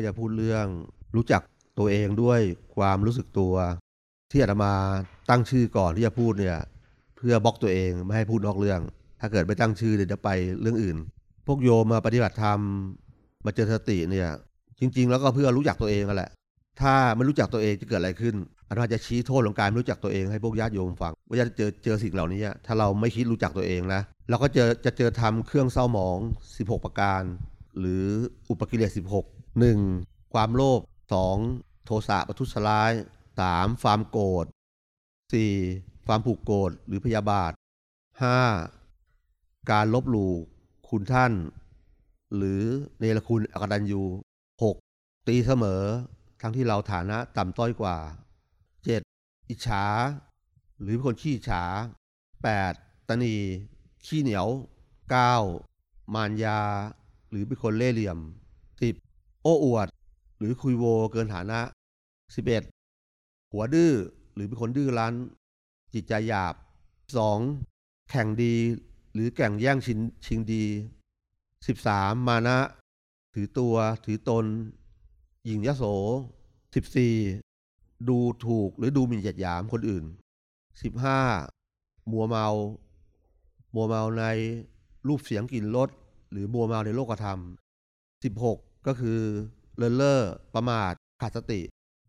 ก็จะพูดเรื่อง รู้จักตัวเองด้วยความรู้สึกตัว ที่อาตมาตั้งชื่อก่อนที่จะพูดเนี่ย เพื่อบล็อกตัวเองไม่ให้พูดนอกเรื่อง ถ้าเกิดไม่ตั้งชื่อเดี๋ยวจะไปเรื่องอื่น พวกโยมมาปฏิบัติธรรมมาเจริญสติเนี่ย จริง ๆ แล้วก็เพื่อรู้จักตัวเองนั่นแหละ ถ้าไม่รู้จักตัวเองจะเกิดอะไรขึ้นอาตมาจะชี้โทษของการไม่รู้จักตัวเองให้พวกญาติโยมฟังว่าจะเจอเจอสิ่งเหล่านี้ถ้าเราไม่คิดรู้จักตัวเองนะเราก็เจอจะเจอทำเครื่องเศร้าหมอง 16 ประการ หรืออุปกิเลส16 1. ความโลภ 2. โทสะประทุษร้าย 3. ความโกรธ 4. ความผูกโกรธหรือพยาบาท 5. การลบหลู่คุณท่าน หรือเนรคุณอกตัญญู 6. ตีเสมอ ทั้งที่เราฐานะต่ำต้อยกว่า 7. อิจฉา หรือเป็นคนขี้อิจฉา 8. ตนี ขี้เหนียว 9. มารยา หรือเป็นคนเล่ห์เหลี่ยม โอ้อวด หรือคุยโวเกินฐานะ 11. หัวดื้อหรือเป็นคนดื้อรั้น จิตใจหยาบ 2. แข่งดี หรือแข่งแย่งชิงชิงดี 13. มานะ ถือตัวถือตน หญิงยโส 14. ดูถูกหรือดูหมิ่นเหยียดหยามคนอื่น 15. มัวเมา มัวเมาในรูปเสียงกลิ่นรสหรือมัวเมาในโลกธรรม 16 ก็คือเลินเล่อประมาทขาดสติ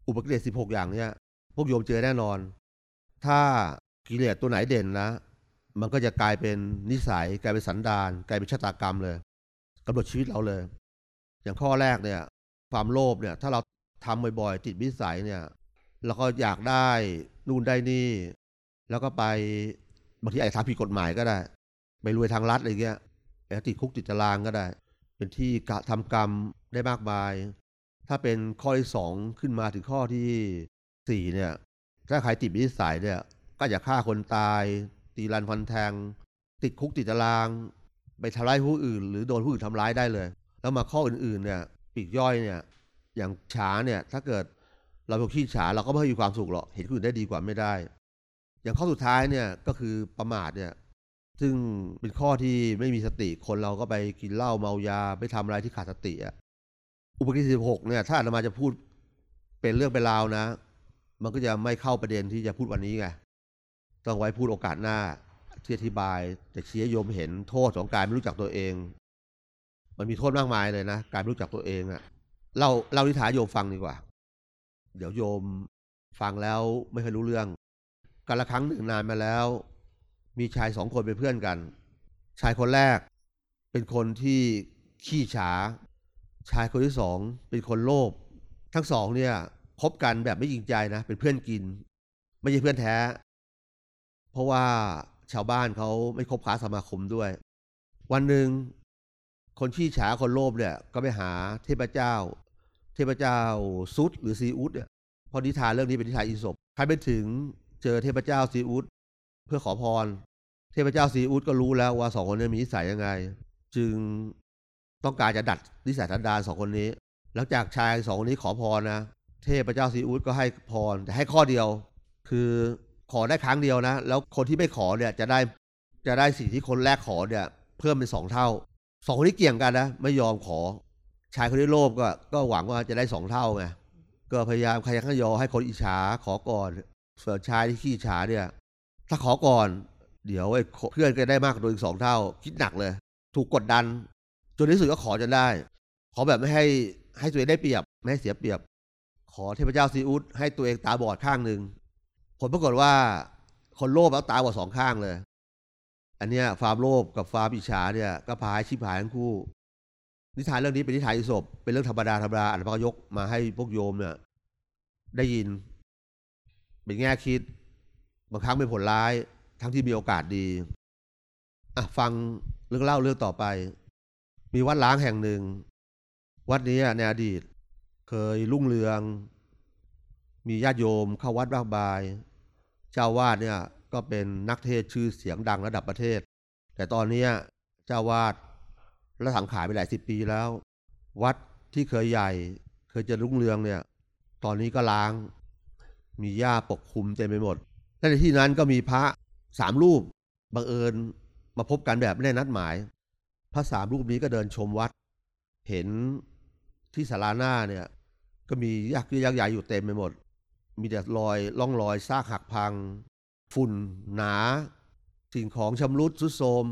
อุปกิเลส16 อย่างเนี้ย พวกโยมเจอแน่นอน ถ้ากิเลสตัวไหนเด่นนะ มันก็จะกลายเป็นนิสัย กลายเป็นสันดาน กลายเป็นชะตากรรมเลยกำหนดชีวิตเราเลย อย่างข้อแรกเนี่ย ความโลภเนี่ย ถ้าเราทำบ่อยๆ ติดนิสัยเนี่ยเราก็อยากได้นู่นได้นี่ แล้วก็ไปบางทีอาจจะทำผิดกฎหมายก็ได้ ไปรวยทางรัฐอะไรเงี้ยอาจจะติดคุกติดตารางก็ได้ เป็นที่กะทำกรรม ได้มากมาย ถ้าเป็นข้อที่สองขึ้นมาถึงข้อที่สี่เนี่ย ถ้าใครติดนิสัยเนี่ย ก็จะฆ่าคนตาย ตีรันฟันแทง ติดคุกติดตาราง ไปทำร้ายผู้อื่น หรือโดนผู้อื่นทำร้ายได้เลย แล้วมาข้ออื่นๆ เนี่ยปีกย่อยเนี่ย อย่างฉาเนี่ย ถ้าเกิดเราเป็นขี้ฉาเราก็ไม่มีความสุขหรอก เห็นคนอื่นได้ดีกว่าไม่ได้ อย่างข้อสุดท้ายเนี่ยก็คือประมาทเนี่ยซึ่งเป็นข้อที่ไม่มีสติคนเราก็ไปกินเหล้าเมายาไปทำอะไรที่ขาดสติอะ อุปกิเลสสิบหกเนี่ย ถ้าอาตมาจะพูดเป็นเรื่องเป็นราวนะ มันก็จะไม่เข้าประเด็นที่จะพูดวันนี้ไงต้องไว้พูดโอกาสหน้าที่อธิบายแต่ชี้โยมเห็นโทษของการไม่รู้จักตัวเอง มันมีโทษมากมายเลยนะการไม่รู้จักตัวเองอะเราเรานิทานโยมฟังดีกว่า เดี๋ยวโยมฟังแล้วไม่เคยรู้เรื่องกันละครั้งหนึ่งนานมาแล้ว มีชายสองคนเป็นเพื่อนกัน ชายคนแรก เป็นคนที่ขี้ฉา ชายคนที่สองเป็นคนโลภทั้งสองเนี่ยคบกันแบบไม่จริงใจนะ เป็นเพื่อนกิน ไม่ใช่เพื่อนแท้ เพราะว่าชาวบ้านเขาไม่คบค้าสมาคมด้วย วันหนึ่งคนขี้ฉาคนโลภเนี่ย ก็ไปหาเทพเจ้า เทพเจ้าซุดหรือซีอุดเนี่ยพอนิทานเรื่องนี้เป็นนิทานอีสปใครไปถึงเจอเทพเจ้าซีอุดเพื่อขอพร เทพเจ้าซีอุดก็รู้แล้วว่าสองคนนี้มีนิสัยยังไง จึง ต้องการจะดัดนิสัยทันดานสองคนนี้ หลังจากชายสองคนนี้ขอพรนะ เทพเจ้าซีอุดก็ให้พรแต่ให้ข้อเดียว คือขอได้ครั้งเดียวนะ แล้วคนที่ไม่ขอเนี่ยจะได้จะได้สิ่งที่คนแรกขอเนี่ยเพิ่มเป็นสองเท่าสองคนนี้เกี่ยงกันนะไม่ยอมขอ ชายคนที่โลภก็ก็หวังว่าจะได้สองเท่าไงก็พยายามขยันขยอให้คนอิจฉาขอก่อนส่วนชายที่ขี้ฉาเนี่ย ถ้าขอก่อน เดี๋ยวไอ้เพื่อนก็ได้มากกว่าตัวอีกสองเท่า คิดหนักเลย ถูกกดดัน จนที่สุดก็ขอจนได้ ขอแบบไม่ให้ให้ตัวเองได้เปรียบ ไม่ให้เสียเปรียบ ขอเทพเจ้าซีอุสให้ตัวเองตาบอดข้างหนึ่งผลปรากฏว่าคนโลภแล้วตาบอดสองข้างเลย อันเนี้ยความโลภกับความอิจฉาเนี่ยก็พายชิบหายทั้งคู่ นิทานเรื่องนี้เป็นนิทานอิศบเป็นเรื่องธรรมดาธรรมดาอันพระยกมาให้พวกโยมเนี่ยได้ยิน เป็นแง่คิดบางครั้งเป็นผลร้ายทั้งที่มีโอกาสดีอะฟังเรื่องเล่าเรื่องต่อไป มีวัดล้างแห่งหนึ่ง วัดนี้ในอดีต เคยรุ่งเรือง มีญาติโยมเข้าวัดมากมาย เจ้าวาดเนี่ยก็เป็นนักเทศชื่อเสียงดังระดับประเทศ แต่ตอนนี้เจ้าวาดละสังขารไปหลายสิบปีแล้ว วัดที่เคยใหญ่ เคยจะรุ่งเรืองเนี่ย ตอนนี้ก็ล้าง มีหญ้าปกคลุมเต็มไปหมด และในที่นั้นก็มีพระสามรูปบังเอิญมาพบกันแบบไม่ได้นัดหมาย พระสามรูปนี้ก็เดินชมวัด เห็นที่ศาลาหน้าเนี่ย ก็มียักษ์ยักษ์ใหญ่อยู่เต็มไปหมด มีแต่รอยล่องรอยซากหักพัง ฝุ่นหนา สิ่งของชำรุดทรุดโทรม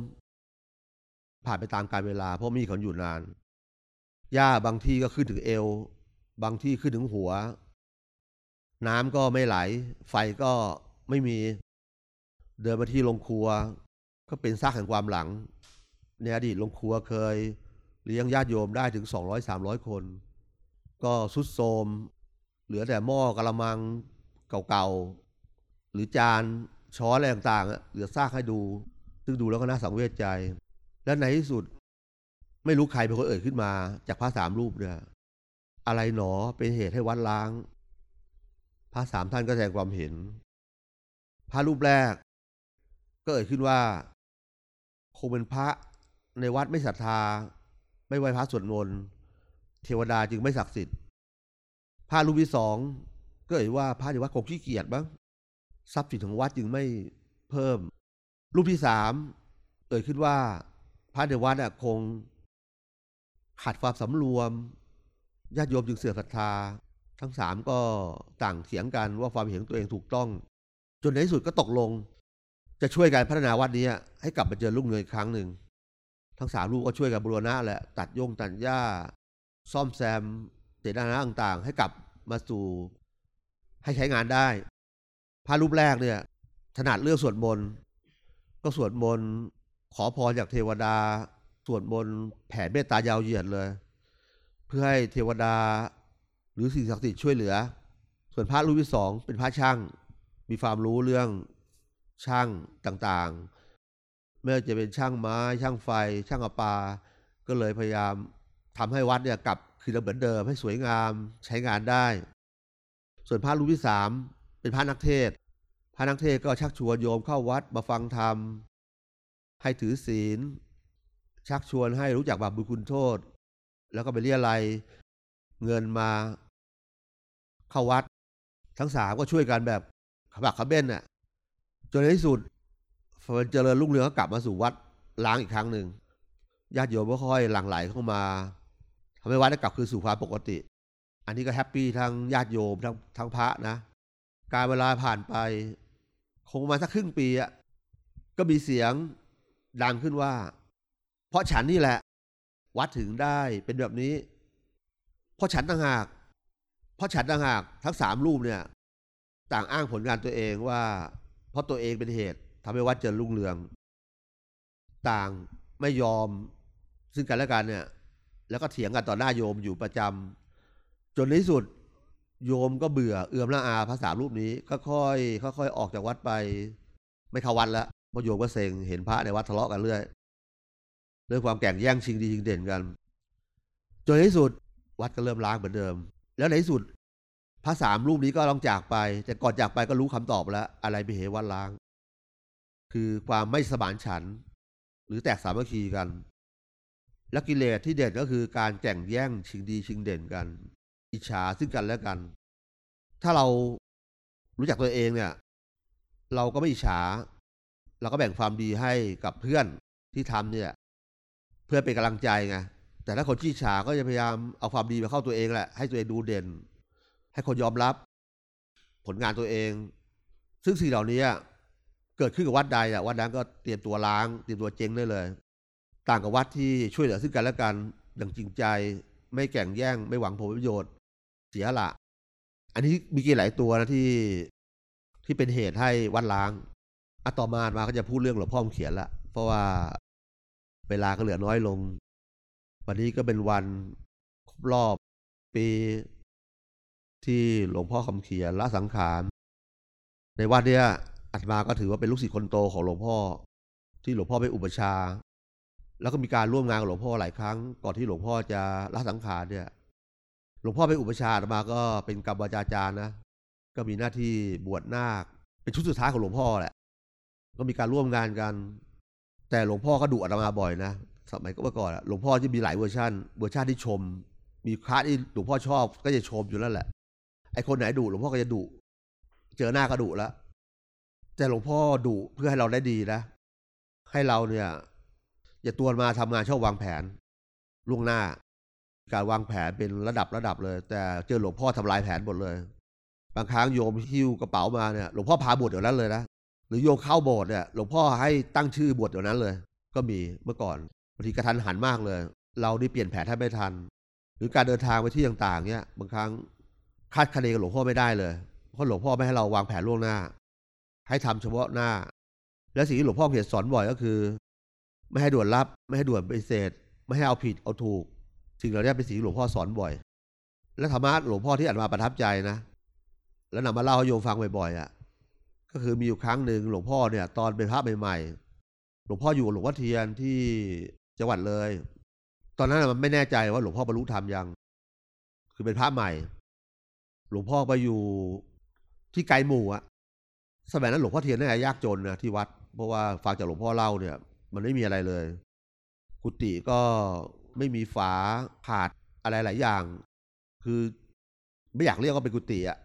ผ่านไปตามกาลเวลา เพราะมีคนอยู่นาน หญ้าบางที่ก็ขึ้นถึงเอว บางที่ขึ้นถึงหัว น้ำก็ไม่ไหล ไฟก็ไม่มี เดินมาที่โรงครัว ก็เป็นซากแห่งความหลัง ในอดีตโรงครัวเคยเลี้ยงญาติโยมได้ถึง 200-300 คน ก็สุดโทมเหลือแต่หม้อกระมังเก่าๆ หรือจานช้อนอะไรต่างๆ เหลือซากให้ดู ซึ่งดูแล้วก็น่าสังเวชใจ และในที่สุด ไม่รู้ใครเป็นคนเอ่ยขึ้นมา จากพระสามรูปเนี่ย อะไรหนอเป็นเหตุให้วัดล้าง พระสามท่านก็แสดงความเห็น พระรูปแรก ก็เอ่ยขึ้นว่า คงเป็นพระ ในวัดไม่ศรัทธา ไม่ไหวพระสวดมนต์เทวดาจึงไม่ศักดิ์สิทธิ์พระรูปที่สองก็เอ่ยว่าพระในวัดคงขี้เกียจบ้างทรัพย์สินของวัดจึงไม่เพิ่ม รูปที่สามเอ่ยขึ้นว่าพระในวัดคงขาดความสำรวมญาติโยมจึงเสื่อมศรัทธา ทั้งสามก็ต่างเถียงกันว่าความเห็นตัวเองถูกต้อง จนในที่สุดก็ตกลง จะช่วยกันพัฒนาวัดนี้ให้กลับมาเจอรุ่งเรืองอีกครั้งหนึ่ง ทั้งสามลูกก็ช่วยกันบูรณะแหละตัดโยงตัดหญ้า ซ่อมแซมเสนาสนะต่างๆ ให้กลับมาสู่ให้ใช้งานได้ พระรูปแรกเนี่ย ถนัดเรื่องสวดมนต์ก็สวดมนต์ขอพรจากเทวดา สวดมนต์แผ่เมตตายาวเหยียดเลย เพื่อให้เทวดาหรือสิ่งศักดิ์สิทธิ์ช่วยเหลือ ส่วนพระรูปที่สองเป็นพระช่าง มีความรู้เรื่องช่างต่างๆ ไม่ว่าจะเป็นช่างไม้ ช่างไฟ ช่างอปา ก็เลยพยายามทำให้วัดเนี่ยกลับคืนเหมือนเดิมให้สวยงามใช้งานได้ ส่วนพระรูปที่สามเป็นพระนักเทศ พระนักเทศก็ชักชวนโยมเข้าวัดมาฟังธรรม ให้ถือศีล ชักชวนให้รู้จักบาปบุญคุณโทษ แล้วก็ไปเรียอะไรเงินมา เข้าวัด ทั้งสามก็ช่วยกันแบบขบักขบ้นน่ะจนในที่สุด มันเจริญรุ่งเรืองก็กลับมาสู่วัดล้างอีกครั้งหนึ่งญาติโยมก็ค่อยหลั่งไหลเข้ามาทำให้วัดได้กลับคืนสู่ความปกติ อันนี้ก็แฮปปี้ทั้งญาติโยมทั้งทั้งพระนะ การเวลาผ่านไป คงมาสักครึ่งปีอะก็มีเสียงดังขึ้นว่า เพราะฉันนี่แหละ วัดถึงได้เป็นแบบนี้ เพราะฉันต่างหาก เพราะฉันต่างหากทั้งสามรูปเนี่ย ต่างอ้างผลงานตัวเองว่า เพราะตัวเองเป็นเหตุ ทำให้วัดเจริญรุ่งเรือง ต่างไม่ยอมซึ่งกันและกันเนี่ย แล้วก็เถียงกันต่อหน้าโยมอยู่ประจำจนในที่สุดโยมก็เบื่อเอื่อมละอาภาษารูปนี้ก็ค่อยค่อยๆออกจากวัดไป ไม่เข้าวัดล้วเพราะโยมก็เซ็งเห็นพระในวัดทะเลาะกันเรื่อยเรื่องความแข่งแย่งชิงดีชิงเด่นกันจนในที่สุดวัดก็เริ่มล้างเหมือนเดิม แล้วในที่สุดพระสามรูปนี้ก็ต้องจากไป แต่ก่อนจากไปก็รู้คำตอบแล้ว อะไรไปเหวัดล้าง คือความไม่สมานฉันท์หรือแตกสามัคคีกัน และกิเลสที่เด่นก็คือการแข่งแย่งชิงดีชิงเด่นกัน อิจฉาซึ่งกันและกัน ถ้าเรารู้จักตัวเองเนี่ย เราก็ไม่อิจฉา เราก็แบ่งความดีให้กับเพื่อนที่ทำเนี่ย เพื่อเป็นกำลังใจไงแต่ถ้าคนที่อิจฉาก็จะพยายามเอาความดีมาเข้าตัวเองแหละ ให้ตัวเองดูเด่น ให้คนยอมรับ ผลงานตัวเอง ซึ่งสิ่งเหล่านี้ เกิดขึ้นกับวัดใดอะวัดนั้นก็เตรียมตัวล้างเตรียมตัวเจ๊งได้เลย ต่างกับวัดที่ช่วยเหลือซึ่งกันและกันอย่างจริงใจ ไม่แข่งแย่ง ไม่หวังผลประโยชน์ เสียละ อันนี้มีกี่หลายตัวนะที่ที่เป็นเหตุให้วัดล้างอะต่อมามาก็จะพูดเรื่องหลวงพ่อเขียนละ เพราะว่าเวลาก็เหลือน้อยลง วันนี้ก็เป็นวันครบรอบปีที่หลวงพ่อคำเขียนละสังขาร ในวัดเนี้ย อาตมาก็ถือว่าเป็นลูกศิษย์คนโตของหลวงพ่อ ที่หลวงพ่อไปอุปชา แล้วก็มีการร่วมงานกับหลวงพ่อหลายครั้ง ก่อนที่หลวงพ่อจะละสังขารเนี่ย หลวงพ่อเป็นอุปัชฌาย์อาตมาก็เป็นกรรมวาจาจารย์นะ ก็มีหน้าที่บวชนาค เป็นชุดสุดท้ายของหลวงพ่อแหละ ก็มีการร่วมงานกัน แต่หลวงพ่อก็ดุอาตมาบ่อยนะสมัยก็เมื่อก่อนหลวงพ่อจะมีหลายเวอร์ชันเวอร์ชันที่ชม มีพระที่หลวงพ่อชอบก็จะชมอยู่นั่นแหละไอ้คนไหนดุหลวงพ่อก็จะดุเจอหน้าก็ดุแล้ว แต่หลวงพ่อดุเพื่อให้เราได้ดีนะ ให้เราเนี่ย อย่าตัวมาทำงานชอบวางแผน ล่วงหน้า การวางแผนเป็นระดับระดับเลย แต่เจอหลวงพ่อทำลายแผนหมดเลย บางครั้งโยมหิ้วกระเป๋ามาเนี่ยหลวงพ่อพาบวชเดี๋ยวนั้นเลยนะหรือโยมเข้าโบสถ์เนี่ยหลวงพ่อให้ตั้งชื่อบวชเดี๋ยวนั้นเลย ก็มีเมื่อก่อนบางทีกระทันหันมากเลย เราได้เปลี่ยนแผนแทบไม่ทัน หรือการเดินทางไปที่ต่างๆเนี่ยบางครั้งคาดคะเนกับหลวงพ่อไม่ได้เลยเพราะหลวงพ่อไม่ให้เราวางแผนล่วงหน้า ให้ทำเฉพาะหน้า และสิ่งที่หลวงพ่อเขียนสอนบ่อยก็คือ ไม่ให้ด่วนรับ ไม่ให้ด่วนปฏิเสธ ไม่ให้เอาผิดเอาถูก สิ่งเหล่านี้เป็นสิ่งที่หลวงพ่อสอนบ่อย และธรรมะหลวงพ่อที่อ่านมาประทับใจนะ แล้วนำมาเล่าให้โยมฟังบ่อยๆอะ ก็คือมีอยู่ครั้งหนึ่งหลวงพ่อเนี่ย ตอนเป็นพระใหม่ๆหลวงพ่ออยู่กับหลวงพ่อเทียนที่จังหวัดเลย ตอนนั้นมันไม่แน่ใจว่าหลวงพ่อบรรลุธรรมยัง คือเป็นพระใหม่ หลวงพ่อไปอยู่ที่ไกลหมู่อะ สมัยนั้นหลวงพ่อเทียนน่ายากจนนะที่วัด เพราะว่าฟังจากหลวงพ่อเล่าเนี่ย มันไม่มีอะไรเลย กุฏิก็ไม่มีฝาขาดอะไรหลายอย่าง คือไม่อยากเรียกว่าเป็นกุฏิอะ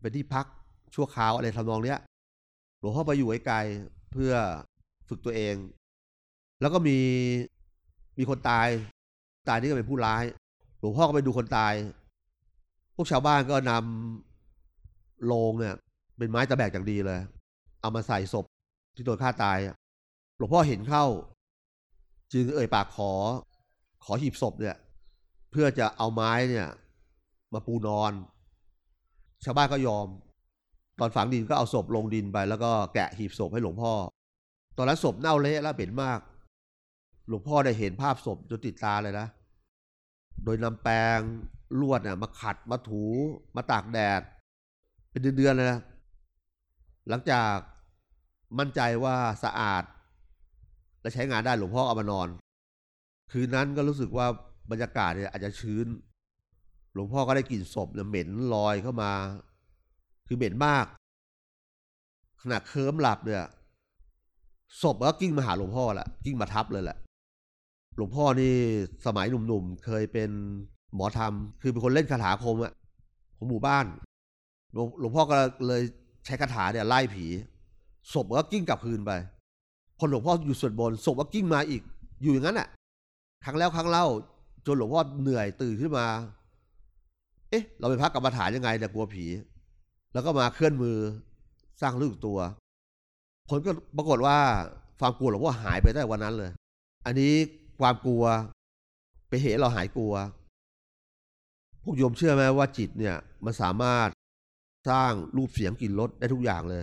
เป็นที่พักชั่วคราวอะไรทำนองเนี้ยหลวงพ่อไปอยู่ไกลๆเพื่อฝึกตัวเอง แล้วก็มีมีคนตาย ตายนี่ก็เป็นผู้ร้าย หลวงพ่อก็ไปดูคนตาย พวกชาวบ้านก็นำโลงเนี่ย เป็นไม้ตะแบกอย่างดีเลย เอามาใส่ศพที่โดนฆ่าตายหลวงพ่อเห็นเข้า จึงเอ่ยปากขอ ขอหีบศพเนี่ย เพื่อจะเอาไม้เนี่ย มาปูนอน ชาวบ้านก็ยอม ตอนฝังดินก็เอาศพลงดินไป แล้วก็แกะหีบศพให้หลวงพ่อ ตอนนั้นศพเน่าเละและเป็นมาก หลวงพ่อได้เห็นภาพศพจนติดตาเลยนะ โดยนำแปรงลวดเนี่ยมาขัดมาถูมาตากแดด เป็นเดือนๆเลยนะ หลังจากมั่นใจว่าสะอาด และใช้งานได้หลวงพ่อเอามานอน คืนนั้นก็รู้สึกว่าบรรยากาศเนี่ยอาจจะชื้น หลวงพ่อก็ได้กลิ่นศพเนี่ยเหม็นลอยเข้ามา คือเหม็นมากขณะเคิมหลับเนี่ยศพก็กิ้งมาหาหลวงพ่อแหละกิ้งมาทับเลยแหละหลวงพ่อนี่สมัยหนุ่มๆเคยเป็นหมอธรรม คือเป็นคนเล่นคาถาคมอะของหมู่บ้านหลวงพ่อก็เลย ใช้คาถาเนี่ยไล่ผี ศพก็กิ้งกลับคืนไป พอหลวงพ่ออยู่ส่วนบนศพก็กิ้งมาอีก อยู่อย่างนั้นอะ ครั้งแล้วครั้งเล่าจนหลวงพ่อเหนื่อยตื่นขึ้นมา เอ๊ะ เราเป็นพระกรรมฐานยังไงเนี่ยกลัวผี แล้วก็มาเคลื่อนมือสร้างรู้ตัว ผลก็ปรากฏว่าความกลัวหลวงพ่อหายไปตั้วันนั้นเลย อันนี้ความกลัวไปเหตุเราหายกลัวพวกโยมเชื่อไหมว่าจิตเนี่ยมันสามารถ สร้างรูปเสียงกลิ่นรสได้ทุกอย่างเลย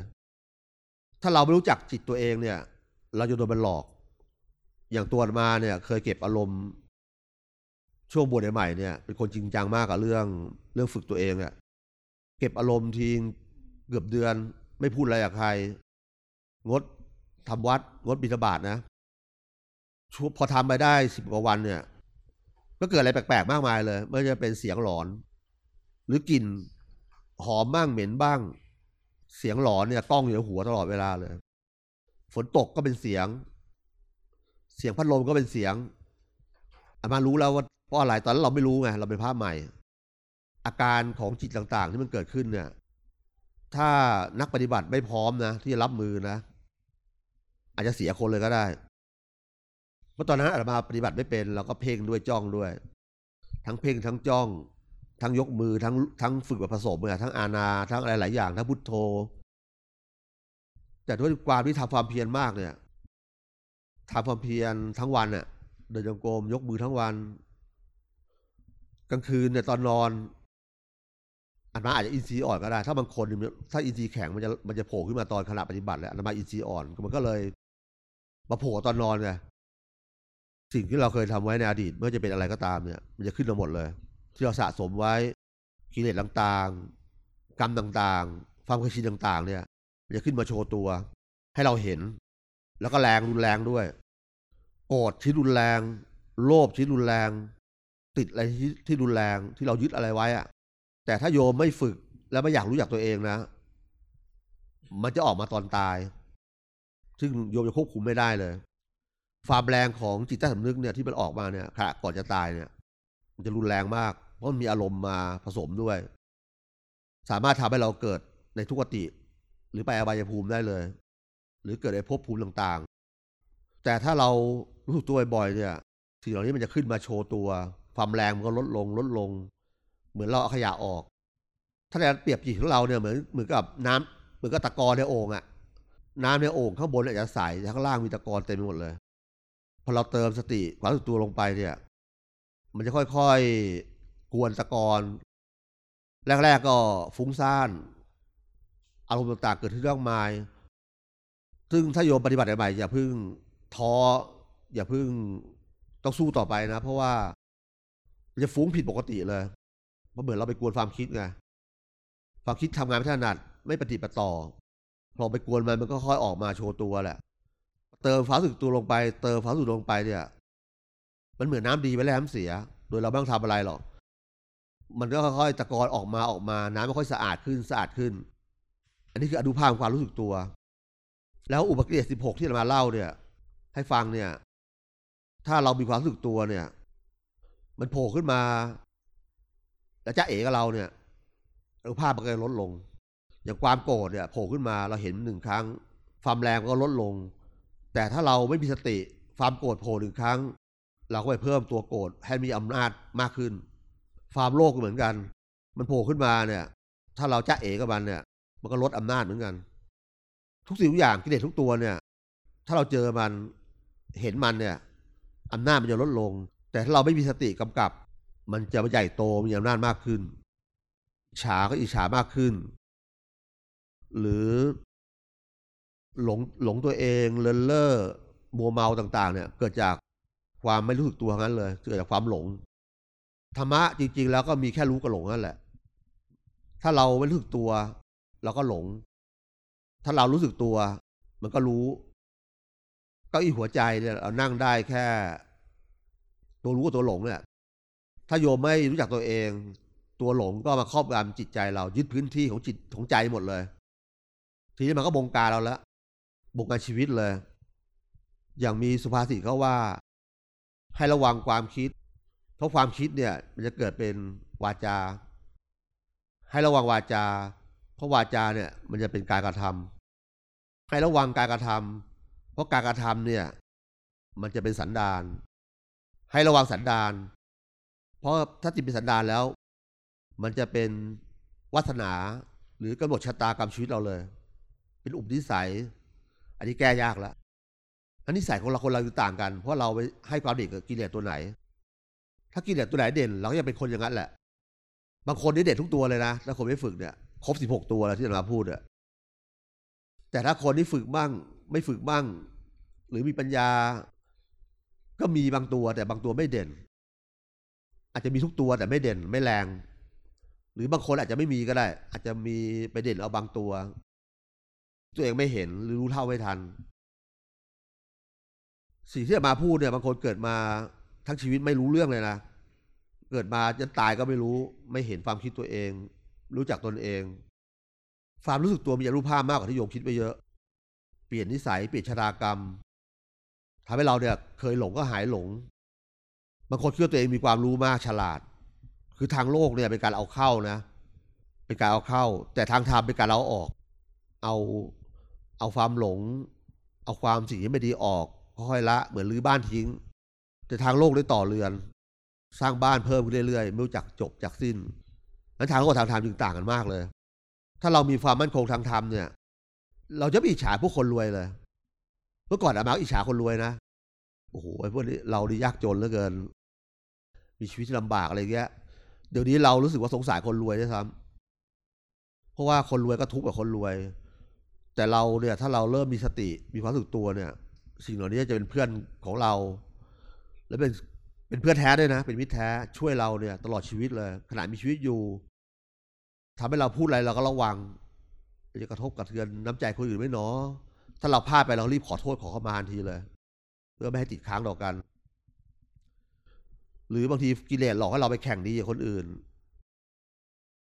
ถ้าเราไม่รู้จักจิตตัวเองเนี่ย เราจะโดนมันหลอก อย่างตัวมาเนี่ย เคยเก็บอารมณ์ ช่วงบวชใหม่เนี่ย เป็นคนจริงจังมากกับเรื่องเรื่องฝึกตัวเองเนี่ยเก็บอารมณ์ทิ้งเกือบเดือน ไม่พูดอะไรกับใคร งดทำวัด งดบิณฑบาตนะช่วพอทำไปได้สิบกว่าวันเนี่ย ก็เกิดอะไรแปลกๆมากมายเลยไม่ว่าจะเป็นเสียงหลอน หรือกลิ่น หอมบ้างเหม็นบ้าง เสียงหลอนเนี่ยก้องอยู่ในหัวตลอดเวลาเลย ฝนตกก็เป็นเสียง เสียงพัดลมก็เป็นเสียงอามารู้แล้วว่าเพราะอะไรตอนนั้นเราไม่รู้ไงเราเป็นภาพใหม่ อาการของจิตต่างๆ ที่มันเกิดขึ้นเนี่ย ถ้านักปฏิบัติไม่พร้อมนะที่จะรับมือนะ อาจจะเสียคนเลยก็ได้เพราะตอนนั้นอาตมาปฏิบัติไม่เป็นเราก็เพ่งด้วยจ้องด้วย ทั้งเพ่งทั้งจ้อง ทั้งยกมือทั้งทั้งฝึกแบบผสมเนี่ยทั้งอานาทั้งอะไรหลายอย่างทั้งพุทโธ แต่ด้วยความที่ทำความเพียรมากเนี่ยทำความเพียรทั้งวันเน่ะเดินจงกรมยกมือทั้งวัน กลางคืนเนี่ยตอนนอนอันมาอาจจะอินทรีย์อ่อนก็ได้ ถ้าบางคนถ้าอินทรีย์แข็งมันจะมันจะโผล่ขึ้นมาตอนขณะปฏิบัติแหละอันมาอินทรีย์อ่อนมันก็เลย มาโผล่ตอนนอนไงสิ่งที่เราเคยทำไว้ในอดีตไม่ว่าจะเป็นอะไรก็ตามเนี่ย มันจะขึ้นมาหมดเลย ที่เราสะสมไว้กิเลสต่างๆ กรรมต่างๆ ความเคยชินต่างๆ เนี่ยจะขึ้นมาโชว์ตัว ให้เราเห็น แล้วก็แรงรุนแรงด้วย โกรธที่รุนแรง โลภที่รุนแรง ติดอะไรที่ที่รุนแรงที่เรายึดอะไรไว้อะแต่ถ้าโยมไม่ฝึกแล้วไม่อยากรู้จักตัวเองนะ มันจะออกมาตอนตาย ซึ่งโยมจะควบคุมไม่ได้เลยความแรงของจิตใต้สำนึกเนี่ยที่มันออกมาเนี่ยขณะก่อนจะตายเนี่ย มันจะรุนแรงมากเพราะมันมีอารมณ์มาผสมด้วย สามารถทำให้เราเกิดในทุกขติ หรือไปอบายภูมิได้เลย หรือเกิดในภพภูมิต่างๆ แต่ถ้าเรารู้สึกตัวบ่อยๆเนี่ยสิ่งเหล่านี้มันจะขึ้นมาโชว์ตัว ความแรงมันก็ลดลงลดลง เหมือนเราเอาขยะออก ถ้าในเปรียบจิตของเราเนี่ยเหมือนเหมือนกับน้ำเหมือนกับตะกอนในโอ่งอะน้ำในโอ่งข้างบนอาจจะใสข้างล่างมีตะกอนเต็มไปหมดเลย พอเราเติมสติความรู้สึกตัวลงไปเนี่ย มันจะค่อยๆ กวนตะกอนแรก ๆ ก็ฟุ้งซ่าน อารมณ์ต่างๆ เกิดขึ้นมากมาย ซึ่งถ้าโยมปฏิบัติใหม่ๆอย่าเพิ่งท้ออย่าเพิ่งต้องสู้ต่อไปนะ เพราะว่ามันจะฟุ้งผิดปกติเลยเพราะเหมือนเราไปกวนความคิดไงความคิดทำงานไม่ถนัดไม่ปฏิบัติต่อพอไปกวนมันมันก็ค่อยออกมาโชว์ตัวแหละ เติมฟ้าสึกตัวลงไป เติมฟ้าสึกลงไปเนี่ย มันเหมือนน้ำดีไปแล้วน้ำเสีย โดยเราไม่ต้องทำอะไรหรอก มันก็ค่อยๆตะกอนออกมาออกมา น้ำไมันค่อยสะอาดขึ้นสะอาดขึ้น อันนี้คืออนุภาพความรู้สึกตัว แล้วอุปกิเลสสิบหกที่เรามาเล่าเนี่ย ให้ฟังเนี่ย ถ้าเรามีความรู้สึกตัวเนี่ย มันโผล่ขึ้นมา แล้วจ้าเอ๋กับเราเนี่ยอนุภาพมันก็ลดลง อย่างความโกรธเนี่ยโผล่ขึ้นมาเราเห็นหนึ่งครั้ง ความแรงก็ลดลง แต่ถ้าเราไม่มีสติความโกรธโผล่หนึ่งครั้ง เราก็ไปเพิ่มตัวโกรธให้มีอำนาจมากขึ้นความโลภก็เหมือนกัน มันโผล่ขึ้นมาเนี่ย ถ้าเราจ้าเอกับมันเนี่ย มันก็ลดอำนาจเหมือนกัน ทุกสิ่งทุกอย่างกิเลสทุกตัวเนี่ย ถ้าเราเจอมันเห็นมันเนี่ยอำนาจมันจะลดลง แต่ถ้าเราไม่มีสติกำกับ มันจะใหญ่โตมีอำนาจมากขึ้นฉาก็อิจฉามากขึ้น หรือหลงหลงตัวเองเลินเล่อมัวเมาต่าง ๆ เนี่ย เกิดจาก ความไม่รู้สึกตัวงั้นเลยเกิดจากความหลงธรรมะจริง ๆ แล้วก็มีแค่รู้กับหลงนั่นแหละ ถ้าเราไม่รู้สึกตัว เราก็หลง ถ้าเรารู้สึกตัว มันก็รู้เก้าอี้หัวใจเนี่ยเรานั่งได้แค่ ตัวรู้กับตัวหลงเนี่ยถ้าโยมไม่รู้จักตัวเอง ตัวหลงก็มาครอบงำจิตใจเรายึดพื้นที่ของจิตของใจหมดเลย ทีนี้มันก็บงการเราแล้วบงการชีวิตเลย อย่างมีสุภาษิตเขาว่า ให้ระวังความคิด เพราะความคิดเนี่ยมันจะเกิดเป็นวาจา ให้ระวังวาจา เพราะวาจาเนี่ยมันจะเป็นการกระทำให้ระวังการกระทำเพราะการกระทำเนี่ย มันจะเป็นสันดาน ให้ระวังสันดาน เพราะถ้าจิตเป็นสันดานแล้ว มันจะเป็นวัฒนาหรือกำหนดชะตากรรมชีวิตเราเลย เป็นอุปนิสัย อันนี้แก้ยากแล้ว อันนิสัยของเราคนเราจะต่างกัน เพราะเราไปให้ความเด่นกับกิเลสตัวไหน ถ้ากิเลสตัวไหนเด่น เราก็จะเป็นคนอย่างนั้นแหละ บางคนนี่เด่นทุกตัวเลยนะถ้าคนไม่ฝึกเนี่ยครบสิบหกตัวแล้วที่เราพูดอะแต่ถ้าคนที่ฝึกบ้าง ไม่ฝึกบ้าง หรือมีปัญญา ก็มีบางตัว แต่บางตัวไม่เด่น อาจจะมีทุกตัวแต่ไม่เด่นไม่แรง หรือบางคนอาจจะไม่มีก็ได้ อาจจะมีไปเด่นเอาบางตัว ตัวเองไม่เห็นหรือรู้เท่าไม่ทัน สิ่งที่จะมาพูดเนี่ยบางคนเกิดมาทั้งชีวิตไม่รู้เรื่องเลยนะเกิดมาจนตายก็ไม่รู้ ไม่เห็นความคิดตัวเอง รู้จักตนเอง ความรู้สึกตัวมีอนุภาพมากกว่าที่โยมคิดไปเยอะ เปลี่ยนนิสัยเปลี่ยนชะตากรรมทำให้เราเนี่ย เคยหลงก็หายหลงบางคนคิดว่าตัวเองมีความรู้มากฉลาด คือทางโลกเนี่ยเป็นการเอาเข้านะ เป็นการเอาเข้า แต่ทางธรรมเป็นการเอาออก เอาเอาความหลง เอาความสิ่งที่ไม่ดีออก ค่อยละเหมือนรื้อบ้านทิ้ง แต่ทางโลกได้ต่อเรือน สร้างบ้านเพิ่มขึ้นเรื่อยๆ ไม่รู้จักจบจากสิ้นนั้นทางโลกกับทางธรรมจึงต่างกันมากเลย ถ้าเรามีความมั่นคงทางธรรมเนี่ย เราจะไม่อิจฉาพวกคนรวยเลย เมื่อก่อนอามาอิจฉาคนรวยนะโอ้โหไอ้พวกนี้เราดียากจนเหลือเกิน มีชีวิตที่ลำบากอะไรเงี้ย เดี๋ยวนี้เรารู้สึกว่าสงสารคนรวยด้วยซ้ำเพราะว่าคนรวยก็ทุกข์กับคนรวย แต่เราเนี่ย ถ้าเราเริ่มมีสติมีความสึกตัวเนี่ย สิ่งเหล่านี้จะเป็นเพื่อนของเรา และเป็นเป็นเพื่อนแท้ด้วยนะ เป็นมิตรแท้ช่วยเราเนี่ย ตลอดชีวิตเลย ขณะมีชีวิตอยู่ทำให้เราพูดอะไรเราก็ระวังจะกระทบกระเทือนน้ำใจคนอื่นไม่เนาะถ้าเราพลาดไปเรารีบขอโทษขอเข้ามาทันทีเลย เพื่อไม่ให้ติดค้างต่อกัน หรือบางทีกิเลสหลอกให้เราไปแข่งดีกับคนอื่น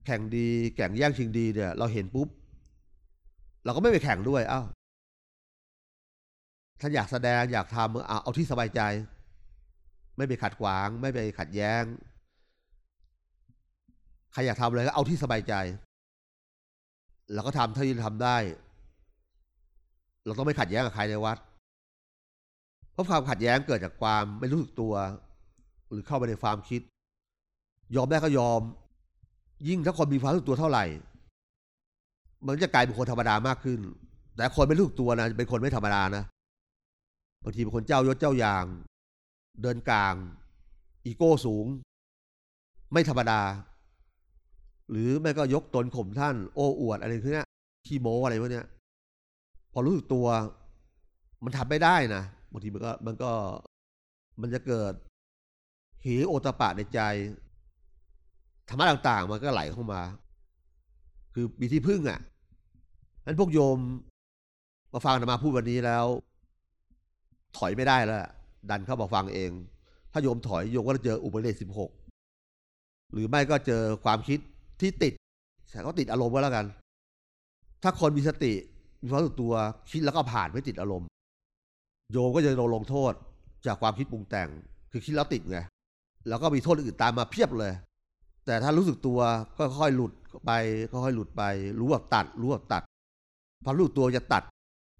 แข่งดีแข่งแย่งชิงดีเนี่ย เราเห็นปุ๊บ เราก็ไม่ไปแข่งด้วยอ้าว ถ้าอยากแสดงอยากทำเอาเอาที่สบายใจ ไม่ไปขัดขวาง ไม่ไปขัดแย้งใครอยากทำอะไรก็เอาที่สบายใจเราก็ทำเท่าที่ทำได้ เราต้องไม่ขัดแย้งกับใครในวัด เพราะความขัดแย้งเกิดจากความไม่รู้สึกตัว หรือเข้าไปในความคิด ยอมได้ก็ยอม ยิ่งถ้าคนมีความรู้สึกตัวเท่าไหร่ มันจะกลายเป็นคนธรรมดามากขึ้น แต่คนไม่รู้สึกตัวนะเป็นคนไม่ธรรมดานะางทีเป็นคนเจ้ายศเจ้าอย่าง เดินกลาง อีโก้สูง ไม่ธรรมดา หรือไม่ก็ยกตนข่มท่าน โอ้อวดอะไรพวกเนี้ยขี้โม้อะไรพวกเนี้ยพอรู้สึกตัว มันทำไม่ได้นะบางทีมันก็มันก็มันจะเกิดหีโอตปะในใจธรรมะต่าง ๆ มันก็ไหลเข้ามา คือมีที่พึ่งอะนั้นพวกโยมมาฟังธรรมาพูดวันนี้แล้ว ถอยไม่ได้แล้ว ดันเข้ามาฟังเอง ถ้าโยมถอยโยมก็จะเจออุปนิสัยสิบหกหรือไม่ก็เจอความคิดที่ติดแต่ก็ติดอารมณ์ก็แล้วกัน ถ้าคนมีสติมีความรู้สึกตัวคิดแล้วก็ผ่านไม่ติดอารมณ์ โยมก็จะโดนลงโทษจากความคิดปรุงแต่ง คือคิดแล้วติดไงแล้วก็มีโทษอื่นตามมาเพียบเลย แต่ถ้ารู้สึกตัวก็ค่อยๆหลุดไปค่อยๆหลุดไป รู้แบบตัด รู้แบบตัดพอรู้ตัวจะตัด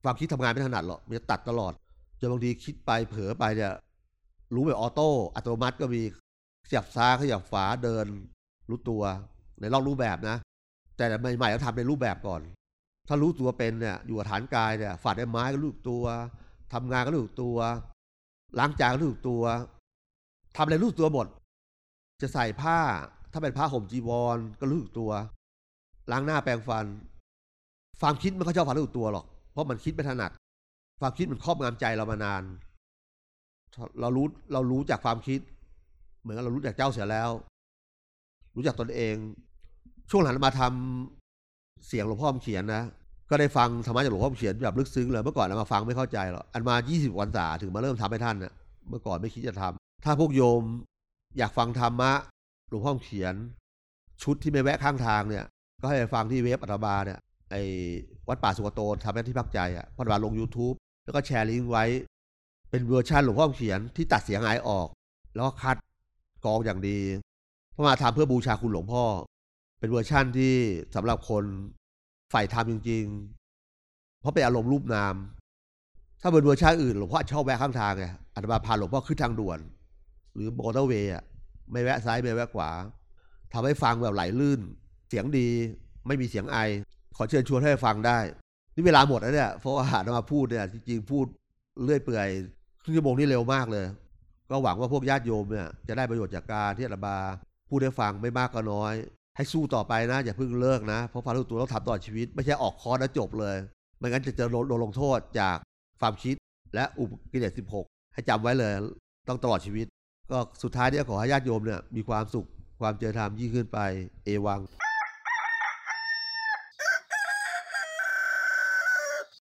ความคิดทำงานไม่ถนัดหรอกมันจะตัดตลอด จนบางทีคิดไปเผลอไปเนี่ย รู้แบบออโต้อัตโนมัติก็มีขยับซ้ายขยับขวาเดิน รู้ตัวในลอกรูปแบบนะ แต่ใหม่ๆก็ทำในรูปแบบก่อน ถ้ารู้ตัวเป็นเนี่ยอยู่กับฐานกายเนี่ยฝาดได้ไม้ก็รู้ตัวทำงานก็รู้ตัว ล้างจานก็รู้ตัวทำอะไรรู้ตัวหมด จะใส่ผ้าถ้าเป็นผ้าห่มจีวรก็รู้ตัว ล้างหน้าแปรงฟันความคิดมันก็ชอบฝันรู้ตัวหรอกเพราะมันคิดไม่ถนัด ความคิดมันครอบงำใจเรามานาน เรารู้เรารู้จากความคิด เหมือนเรารู้จากเจ้าเสียแล้ว รู้จักตนเอง ช่วงหลังมาทำเสียงหลวงพ่อเขียนนะก็ได้ฟังธรรมะจากหลวงพ่อเขียนแบบลึกซึ้งเลยเมื่อก่อนเรามาฟังไม่เข้าใจหรอกอันมา 20วันษาถึงมาเริ่มทำให้ท่านนะเมื่อก่อนไม่คิดจะทำถ้าพวกโยมอยากฟังธรรมะหลวงพ่อเขียน ชุดที่ไม่แวะข้างทางเนี่ย ก็ให้ไปฟังที่เว็บอัตบาเนี่ยไอ้วัดป่าสุกโตทำหน้าที่พักใจอะพัฒนาลง YouTube แล้วก็แชร์ลิงก์ไว้ เป็นเวอร์ชันหลวงพ่อเขียนที่ตัดเสียงไอออก แล้วก็คัดกรองอย่างดีเพราะมาทำเพื่อบูชาคุณหลวงพ่อ เป็นเวอร์ชั่นที่สำหรับคนใฝ่ธรรมจริง ๆ เพราะเป็นอารมณ์รูปนาม ถ้าเป็นเวอร์ชันอื่นหลวงพ่อชอบแวะข้างทางไงอาตมาพาหลวงพ่อขึ้นทางด่วน หรือมอเตอร์เวย์อะไม่แวะซ้ายไม่แวะขวาทำให้ฟังแบบไหลลื่น เสียงดีไม่มีเสียงไอ ขอเชิญชวนให้ฟังได้ นี่เวลาหมดแล้วเนี่ยเพราะว่าอาตมาพูดเนี่ยจริงๆพูดเลื่อยเปื่อยครึ่งชั่วโมงนี่เร็วมากเลย ก็หวังว่าพวกญาติโยมเนี่ยจะได้ประโยชน์จากการที่อาตมาพูดให้ฟังไม่มากก็น้อย ให้สู้ต่อไปนะ อย่าเพิ่งเลิกนะ เพราะความรู้ตัวต้องทำตลอดชีวิต ไม่ใช่ออกคอร์สแล้วจบเลยไม่งั้นจะเจอโดนลงโทษจากความคิดและอุปกิเลส16 ให้จำไว้เลยต้องตลอดชีวิต ก็สุดท้ายเนี่ยขอให้ญาติโยมเนี่ยมีความสุขความเจริญธรรมยิ่งขึ้นไปเอวัง